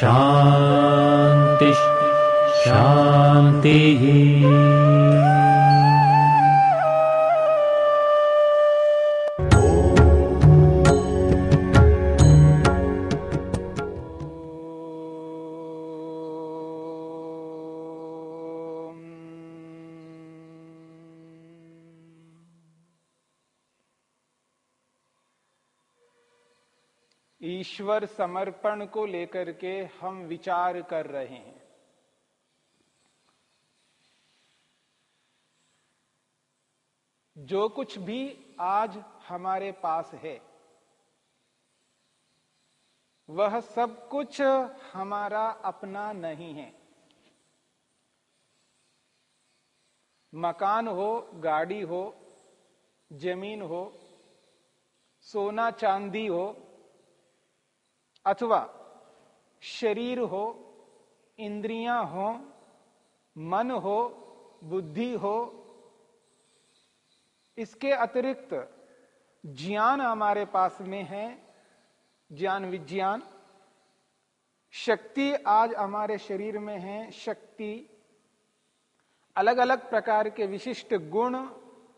शान्तिः शान्तिः ईश्वर समर्पण को लेकर के हम विचार कर रहे हैं। जो कुछ भी आज हमारे पास है, वह सब कुछ हमारा अपना नहीं है। मकान हो, गाड़ी हो, ज़मीन हो, सोना चांदी हो अथवा शरीर हो, इंद्रियाँ हो, मन हो, बुद्धि हो, इसके अतिरिक्त ज्ञान हमारे पास में है, ज्ञान विज्ञान। शक्ति आज हमारे शरीर में है, शक्ति। अलग अलग प्रकार के विशिष्ट गुण,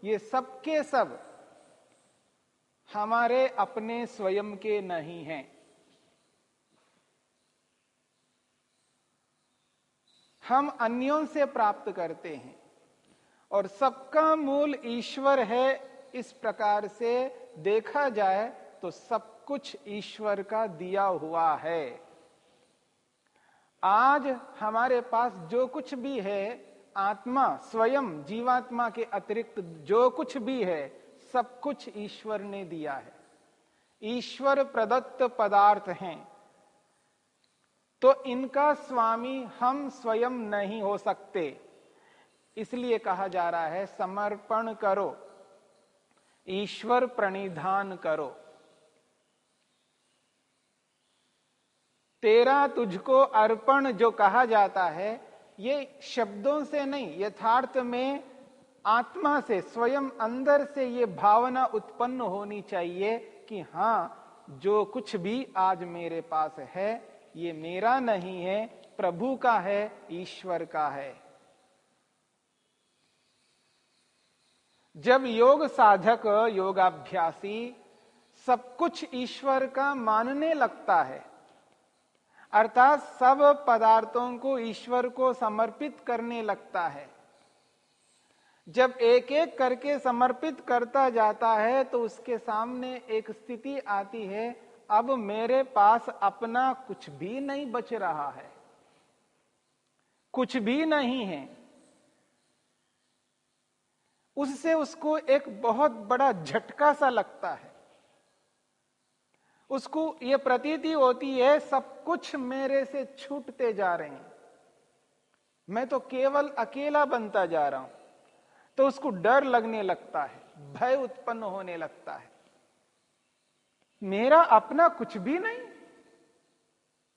ये सब के सब हमारे अपने स्वयं के नहीं हैं। हम अन्यों से प्राप्त करते हैं। और सबका मूल ईश्वर है, इस प्रकार से देखा जाए तो सब कुछ ईश्वर का दिया हुआ है। आज हमारे पास जो कुछ भी है, आत्मा, स्वयं, जीवात्मा के अतिरिक्त जो कुछ भी है, सब कुछ ईश्वर ने दिया है। ईश्वर प्रदत्त पदार्थ हैं। तो इनका स्वामी हम स्वयं नहीं हो सकते। इसलिए कहा जा रहा है, समर्पण करो, ईश्वर प्रणिधान करो। तेरा तुझको अर्पण जो कहा जाता है, ये शब्दों से नहीं, यथार्थ में आत्मा से, स्वयं अंदर से ये भावना उत्पन्न होनी चाहिए कि हाँ, जो कुछ भी आज मेरे पास है ये मेरा नहीं है, प्रभु का है, ईश्वर का है। जब योग साधक, योगाभ्यासी सब कुछ ईश्वर का मानने लगता है, अर्थात सब पदार्थों को ईश्वर को समर्पित करने लगता है, जब एक एक करके समर्पित करता जाता है तो उसके सामने एक स्थिति आती है अब मेरे पास अपना कुछ भी नहीं बच रहा है। कुछ भी नहीं है। उससे उसको एक बहुत बड़ा झटका सा लगता है। उसको यह प्रतीति होती है, सब कुछ मेरे से छूटते जा रहे हैं। मैं तो केवल अकेला बनता जा रहा हूँ। तो उसको डर लगने लगता है, भय उत्पन्न होने लगता है। मेरा अपना कुछ भी नहीं।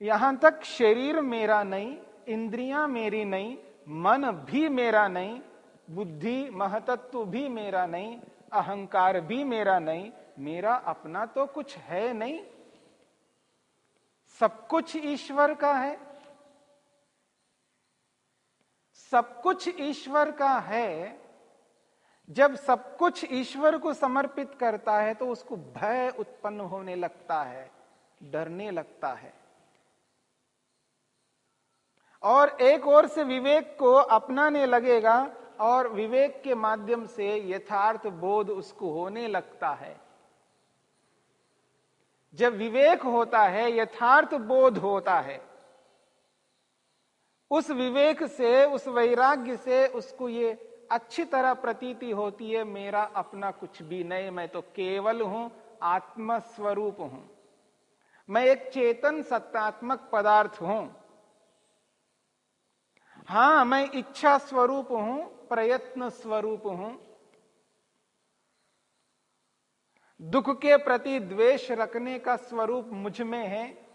यहाँ तक शरीर मेरा नहीं, इंद्रियाँ मेरी नहीं, मन भी मेरा नहीं, बुद्धि, महतत्व भी मेरा नहीं, अहंकार भी मेरा नहीं, मेरा अपना तो कुछ है नहीं। सब कुछ ईश्वर का है। सब कुछ ईश्वर का है जब सब कुछ ईश्वर को समर्पित करता है तो उसको भय उत्पन्न होने लगता है, डरने लगता है। और एक ओर से विवेक को अपनाने लगेगा, और विवेक के माध्यम से यथार्थ बोध उसको होने लगता है। जब विवेक होता है, यथार्थ बोध होता है, उस विवेक से, उस वैराग्य से उसको ये अच्छी तरह प्रतीति होती है, मेरा अपना कुछ भी नहीं, मैं तो केवल हूँ, आत्मस्वरूप हूँ। मैं एक चेतन सत्तात्मक पदार्थ हूँ। हाँ, मैं इच्छा स्वरूप हूँ, प्रयत्न स्वरूप हूँ। दुख के प्रति द्वेष रखने का स्वरूप मुझमें है।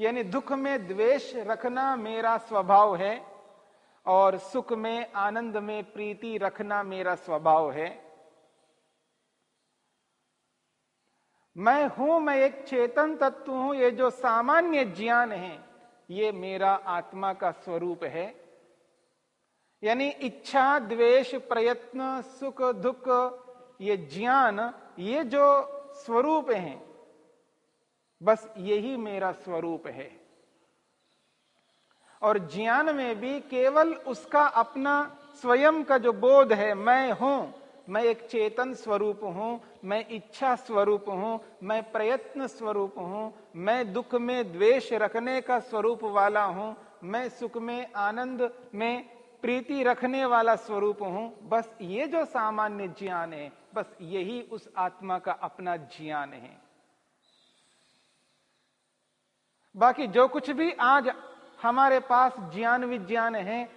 यानी दुख में द्वेष रखना मेरा स्वभाव है। और सुख में, आनंद में, प्रीति रखना मेरा स्वभाव है। मैं हूँ, मैं एक चेतन तत्व हूँ, ये जो सामान्य ज्ञान है, ये मेरा आत्मा का स्वरूप है। यानी इच्छा, द्वेष, प्रयत्न, सुख, दुख, ये ज्ञान, ये जो स्वरूप है, बस यही मेरा स्वरूप है। और ज्ञान में भी केवल उसका अपना स्वयं का जो बोध है, मैं हूँ, मैं एक चेतन स्वरूप हूँ, मैं इच्छा स्वरूप हूँ, मैं प्रयत्न स्वरूप हूँ, मैं दुख में द्वेष रखने का स्वरूप वाला हूँ, मैं सुख में, आनंद में प्रीति रखने वाला स्वरूप हूँ, बस ये जो सामान्य ज्ञान है, बस यही उस आत्मा का अपना ज्ञान है। बाकी जो कुछ भी आज हमारे पास ज्ञान विज्ञान है,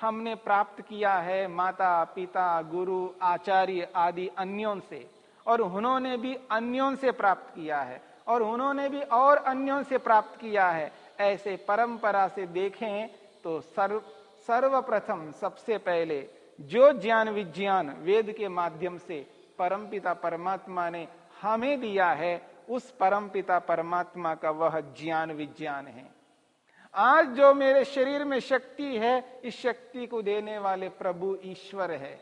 हमने प्राप्त किया है माता, पिता, गुरु, आचार्य आदि अन्यों से। और उन्होंने भी अन्यों से प्राप्त किया है, और उन्होंने भी और अन्यों से प्राप्त किया है। ऐसे परंपरा से देखें तो सर्व, सर्वप्रथम सबसे पहले जो ज्ञान विज्ञान वेद के माध्यम से परमपिता परमात्मा ने हमें दिया है, उस परमपिता परमात्मा का वह ज्ञान विज्ञान है। आज जो मेरे शरीर में शक्ति है, इस शक्ति को देने वाले प्रभु ईश्वर है।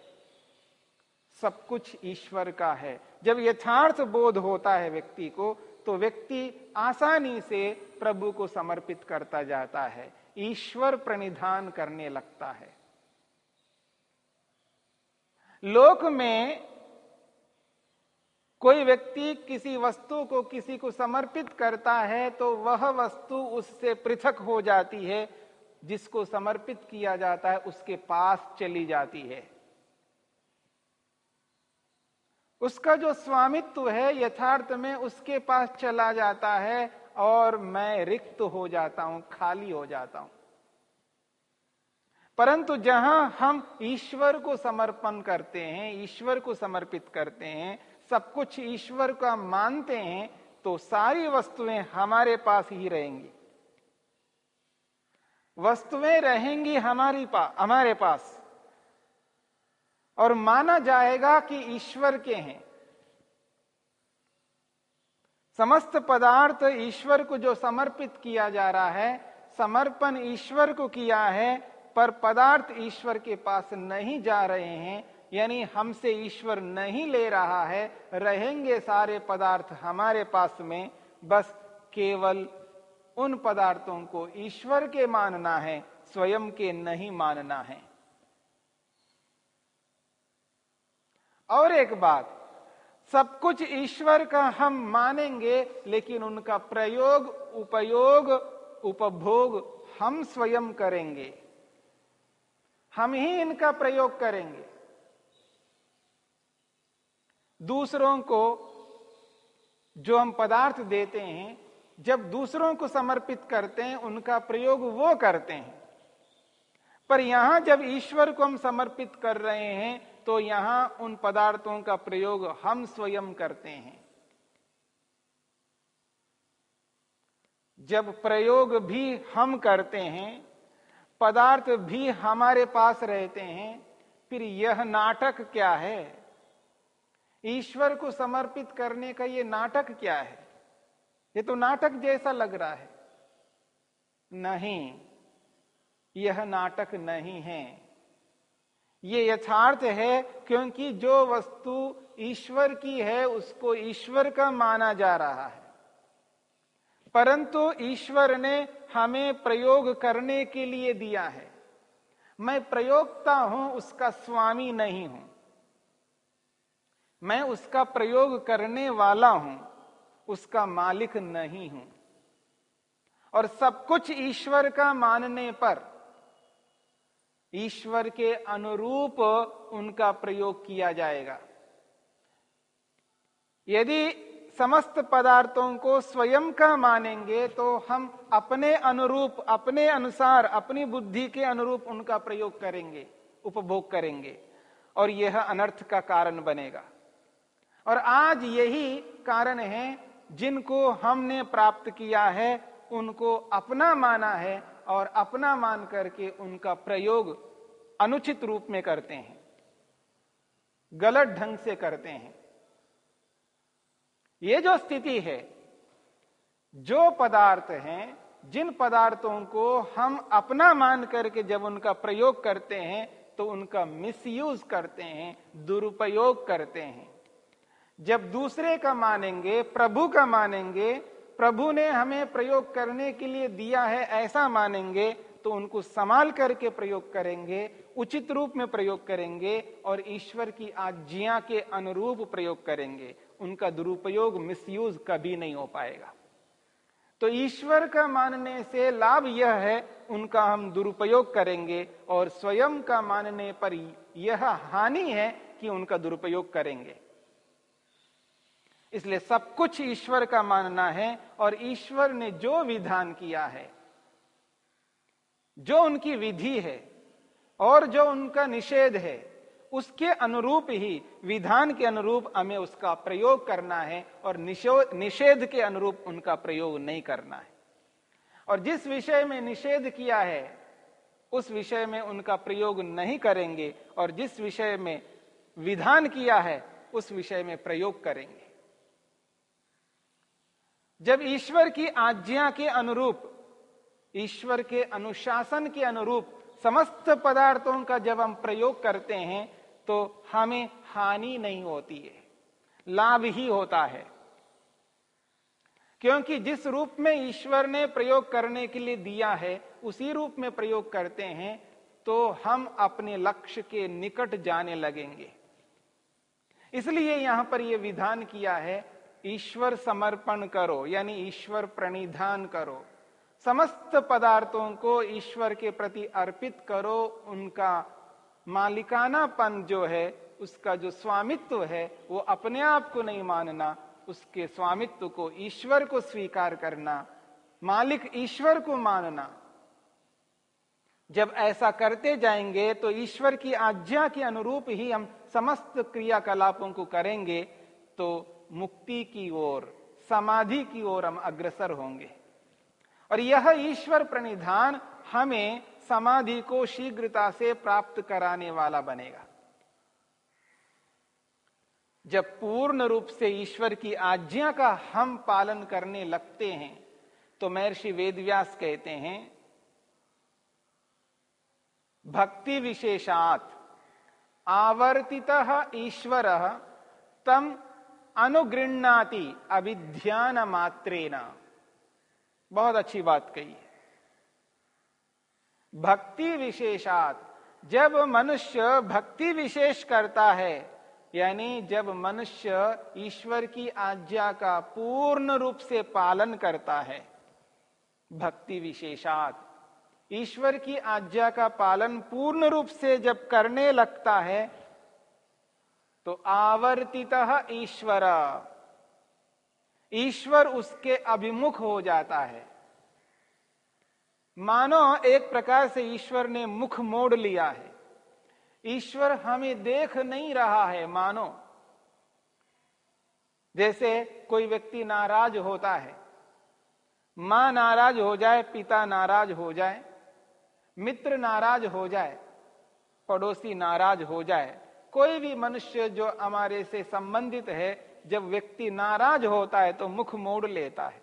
सब कुछ ईश्वर का है। जब यथार्थ बोध होता है व्यक्ति को तो व्यक्ति आसानी से प्रभु को समर्पित करता जाता है। ईश्वर प्रणिधान करने लगता है। लोक में कोई व्यक्ति किसी वस्तु को किसी को समर्पित करता है तो वह वस्तु उससे पृथक हो जाती है, जिसको समर्पित किया जाता है उसके पास चली जाती है। उसका जो स्वामित्व है यथार्थ में उसके पास चला जाता है और मैं रिक्त हो जाता हूँ, खाली हो जाता हूँ। परंतु जहाँ हम ईश्वर को समर्पण करते हैं, ईश्वर को समर्पित करते हैं सब कुछ ईश्वर का मानते हैं तो सारी वस्तुएँ हमारे पास ही रहेंगी। वस्तुएँ रहेंगी हमारी पास हमारे पास। और माना जाएगा कि ईश्वर के हैं। समस्त पदार्थ ईश्वर को जो समर्पित किया जा रहा है, समर्पण ईश्वर को किया है, पर पदार्थ ईश्वर के पास नहीं जा रहे हैं यानी हमसे ईश्वर नहीं ले रहा है, रहेंगे सारे पदार्थ हमारे पास में, बस केवल उन पदार्थों को ईश्वर के मानना है, स्वयं के नहीं मानना है। और एक बात, सब कुछ ईश्वर का हम मानेंगे, लेकिन उनका प्रयोग, उपयोग, उपभोग हम स्वयं करेंगे। हम ही इनका प्रयोग करेंगे। दूसरों को जो हम पदार्थ देते हैं, जब दूसरों को समर्पित करते हैं, उनका प्रयोग वो करते हैं। पर यहाँ जब ईश्वर को हम समर्पित कर रहे हैं तो यहाँ उन पदार्थों का प्रयोग हम स्वयं करते हैं। जब प्रयोग भी हम करते हैं, पदार्थ भी हमारे पास रहते हैं, फिर यह नाटक क्या है? ईश्वर को समर्पित करने का यह नाटक क्या है? ये तो नाटक जैसा लग रहा है। नहीं, यह नाटक नहीं है। ये यथार्थ है क्योंकि जो वस्तु ईश्वर की है, उसको ईश्वर का माना जा रहा है। परंतु ईश्वर ने हमें प्रयोग करने के लिए दिया है। मैं प्रयोगता हूँ, उसका स्वामी नहीं हूँ। मैं उसका प्रयोग करने वाला हूँ, उसका मालिक नहीं हूँ। और सब कुछ ईश्वर का मानने पर, ईश्वर के अनुरूप उनका प्रयोग किया जाएगा। यदि समस्त पदार्थों को स्वयं का मानेंगे तो हम अपने अनुरूप, अपने अनुसार, अपनी बुद्धि के अनुरूप उनका प्रयोग करेंगे, उपभोग करेंगे, और यह अनर्थ का कारण बनेगा। और आज यही कारण है जिनको हमने प्राप्त किया है, उनको अपना माना है और अपना मान करके उनका प्रयोग अनुचित रूप में करते हैं, गलत ढंग से करते हैं। ये जो स्थिति है, जो पदार्थ हैं, जिन पदार्थों को हम अपना मान करके जब उनका प्रयोग करते हैं तो उनका मिसयूज करते हैं, दुरुपयोग करते हैं। जब दूसरे का मानेंगे, प्रभु का मानेंगे, प्रभु ने हमें प्रयोग करने के लिए दिया है, ऐसा मानेंगे तो उनको संभाल करके प्रयोग करेंगे, उचित रूप में प्रयोग करेंगे और ईश्वर की आज्ञा के अनुरूप प्रयोग करेंगे। उनका दुरुपयोग मिसयूज कभी नहीं हो पाएगा। तो ईश्वर का मानने से लाभ यह है, उनका हम दुरुपयोग करेंगे और स्वयं का मानने पर यह हानि है कि उनका दुरुपयोग करेंगे। इसलिए सब कुछ ईश्वर का मानना है और ईश्वर ने जो विधान किया है, जो उनकी विधि है और जो उनका निषेध है, उसके अनुरूप ही विधान के अनुरूप हमें उसका प्रयोग करना है और निषेध के अनुरूप उनका प्रयोग नहीं करना है। और जिस विषय में निषेध किया है, उस विषय में उनका प्रयोग नहीं करेंगे और जिस विषय में विधान किया है, उस विषय में प्रयोग करेंगे। जब ईश्वर की आज्ञा के अनुरूप, ईश्वर के अनुशासन के अनुरूप समस्त पदार्थों का जब हम प्रयोग करते हैं तो हमें हानि नहीं होती है, लाभ ही होता है। क्योंकि जिस रूप में ईश्वर ने प्रयोग करने के लिए दिया है, उसी रूप में प्रयोग करते हैं तो हम अपने लक्ष्य के निकट जाने लगेंगे। इसलिए यहाँ पर यह विधान किया है ईश्वर समर्पण करो, यानी ईश्वर प्रणिधान करो। समस्त पदार्थों को ईश्वर के प्रति अर्पित करो, उनका मालिकानापन जो है, उसका जो स्वामित्व है, वो अपने आप को नहीं मानना, उसके स्वामित्व को ईश्वर को स्वीकार करना, मालिक ईश्वर को मानना। जब ऐसा करते जाएँगे तो ईश्वर की आज्ञा के अनुरूप ही हम समस्त क्रियाकलापों को करेंगे तो मुक्ति की ओर, समाधि की ओर हम अग्रसर होंगे। और यह ईश्वर प्रणिधान हमें समाधि को शीघ्रता से प्राप्त कराने वाला बनेगा। जब पूर्ण रूप से ईश्वर की आज्ञा का हम पालन करने लगते हैं तो महर्षि वेदव्यास कहते हैं, भक्ति विशेषात आवर्तित ईश्वर तम अनुगृणाति अभिध्यान मात्रेना बहुत अच्छी बात कही है। भक्ति विशेषात, जब मनुष्य भक्ति विशेष करता है, यानी जब मनुष्य ईश्वर की आज्ञा का पूर्ण रूप से पालन करता है, भक्ति विशेषात, ईश्वर की आज्ञा का पालन पूर्ण रूप से जब करने लगता है तो आवर्तित ईश्वर। ईश्वर उसके अभिमुख हो जाता है। मानो एक प्रकार से ईश्वर ने मुख मोड़ लिया है। ईश्वर हमें देख नहीं रहा है, मानो। जैसे कोई व्यक्ति नाराज़ होता है। माँ नाराज़ हो जाए, पिता नाराज़ हो जाए, मित्र नाराज़ हो जाए, पड़ोसी नाराज़ हो जाए कोई भी मनुष्य जो हमारे से संबंधित है, जब व्यक्ति नाराज़ होता है तो मुख मोड़ लेता है।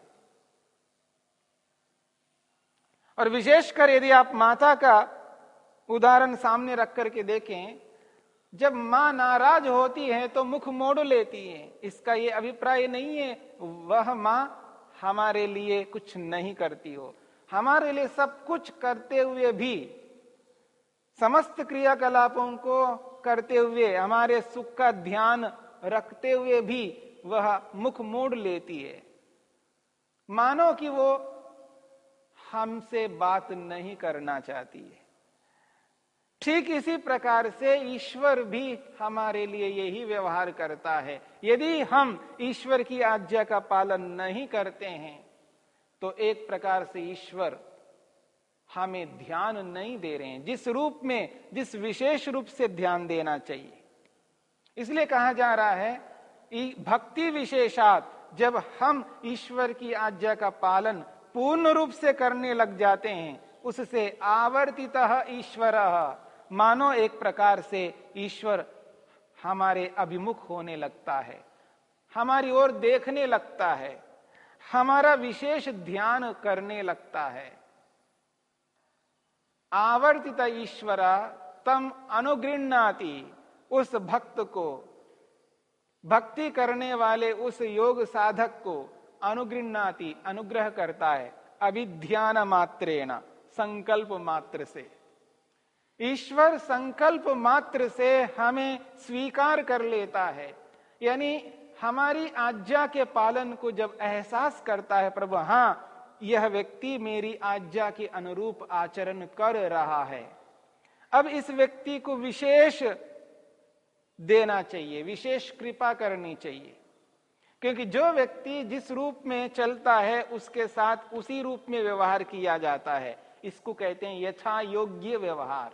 और विशेषकर यदि आप माता का उदाहरण सामने रख करके देखें, जब माँ नाराज़ होती है तो मुख मोड़ लेती है। इसका ये अभिप्राय नहीं है, वह माँ हमारे लिए कुछ नहीं करती हो। हमारे लिए सब कुछ करते हुए भी समस्त क्रियाकलापों को करते हुए, हमारे सुख का ध्यान रखते हुए भी वह मुख मोड़ लेती है। मानो कि वो हमसे बात नहीं करना चाहती है। ठीक इसी प्रकार से ईश्वर भी हमारे लिए यही व्यवहार करता है। यदि हम ईश्वर की आज्ञा का पालन नहीं करते हैं तो एक प्रकार से ईश्वर हमें ध्यान नहीं दे रहे हैं। जिस रूप में, जिस विशेष रूप से ध्यान देना चाहिए। इसलिए कहा जा रहा है भक्ति विशेषात जब हम ईश्वर की आज्ञा का पालन पूर्ण रूप से करने लग जाते हैं, उससे आवर्तित ईश्वर। मानो एक प्रकार से ईश्वर हमारे अभिमुख होने लगता है, हमारी ओर देखने लगता है, हमारा विशेष ध्यान करने लगता है। आवर्तित ईश्वर तम अनुगृणाति उस भक्त को। भक्ति करने वाले उस योग साधक को अनुगृणाति अनुग्रह करता है। अभिध्यान मात्रेण, संकल्प मात्र से। ईश्वर संकल्प मात्र से हमें स्वीकार कर लेता है। यानी हमारी आज्ञा के पालन को जब एहसास करता है, प्रभु हाँ यह व्यक्ति मेरी आज्ञा के अनुरूप आचरण कर रहा है। अब इस व्यक्ति को विशेष देना चाहिए, विशेष कृपा करनी चाहिए। क्योंकि जो व्यक्ति जिस रूप में चलता है, उसके साथ उसी रूप में व्यवहार किया जाता है। इसको कहते हैं यथा योग्य व्यवहार।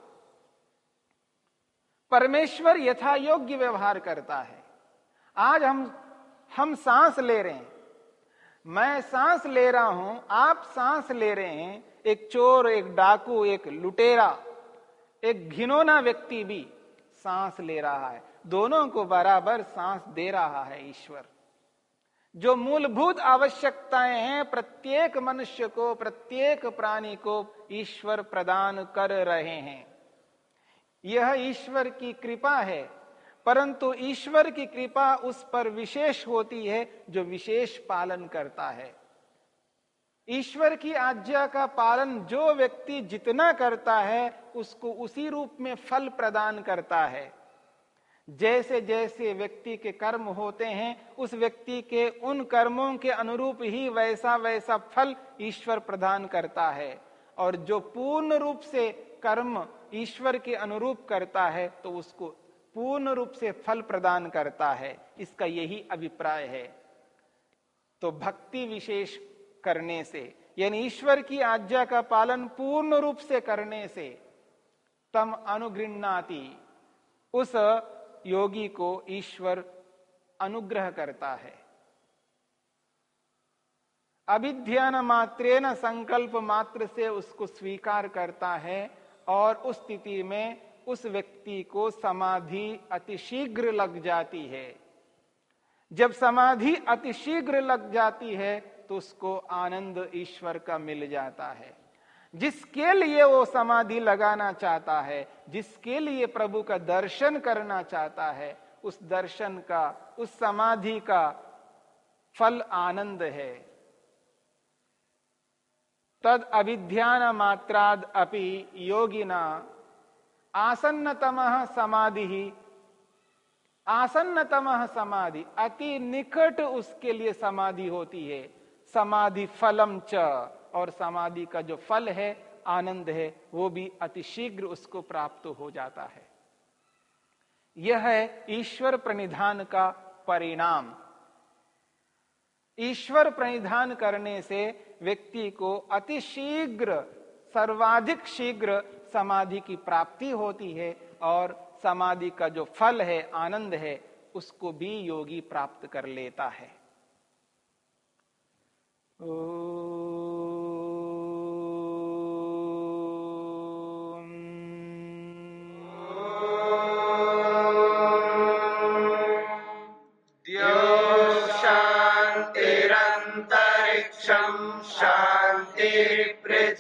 परमेश्वर यथा योग्य व्यवहार करता है। आज हम हम सांस ले रहे हैं। मैं सांस ले रहा हूँ, आप सांस ले रहे हैं, एक चोर, एक डाकू, एक लुटेरा, एक घिनौना व्यक्ति भी सांस ले रहा है। दोनों को बराबर सांस दे रहा है ईश्वर। जो मूलभूत आवश्यकताएँ हैं, प्रत्येक मनुष्य को, प्रत्येक प्राणी को ईश्वर प्रदान कर रहे हैं। यह ईश्वर की कृपा है। परंतु ईश्वर की कृपा उस पर विशेष होती है जो विशेष पालन करता है। ईश्वर की आज्ञा का पालन जो व्यक्ति जितना करता है, उसको उसी रूप में फल प्रदान करता है। जैसे जैसे व्यक्ति के कर्म होते हैं, उस व्यक्ति के उन कर्मों के अनुरूप ही वैसा वैसा फल ईश्वर प्रदान करता है। और जो पूर्ण रूप से कर्म ईश्वर के अनुरूप करता है तो उसको पूर्ण रूप से फल प्रदान करता है, इसका यही अभिप्राय है। तो भक्ति विशेष करने से, यानी ईश्वर की आज्ञा का पालन पूर्ण रूप से करने से, तम अनुगृणाति उस योगी को ईश्वर अनुग्रह करता है। अभिध्यान मात्रे न संकल्प मात्र से उसको स्वीकार करता है और उस स्थिति में उस व्यक्ति को समाधि अतिशीघ्र लग जाती है। जब समाधि अतिशीघ्र लग जाती है तो उसको आनंद ईश्वर का मिल जाता है। जिसके लिए वो समाधि लगाना चाहता है, जिसके लिए प्रभु का दर्शन करना चाहता है, उस दर्शन का, उस समाधि का फल आनंद है। तद अभिध्यान मात्राद अपि योगिना आसन्नतम समाधि। आसन्नतम समाधि, अति निकट उसके लिए समाधि होती है। समाधि फलम च, और समाधि का जो फल है, आनंद है, वो भी अतिशीघ्र उसको प्राप्त हो जाता है। यह है ईश्वर प्रणिधान का परिणाम। ईश्वर प्रणिधान करने से व्यक्ति को अतिशीघ्र सर्वाधिक शीघ्र समाधि की प्राप्ति होती है और समाधि का जो फल है, आनंद है, उसको भी योगी प्राप्त कर लेता है। ओ...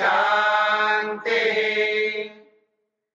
Tchau.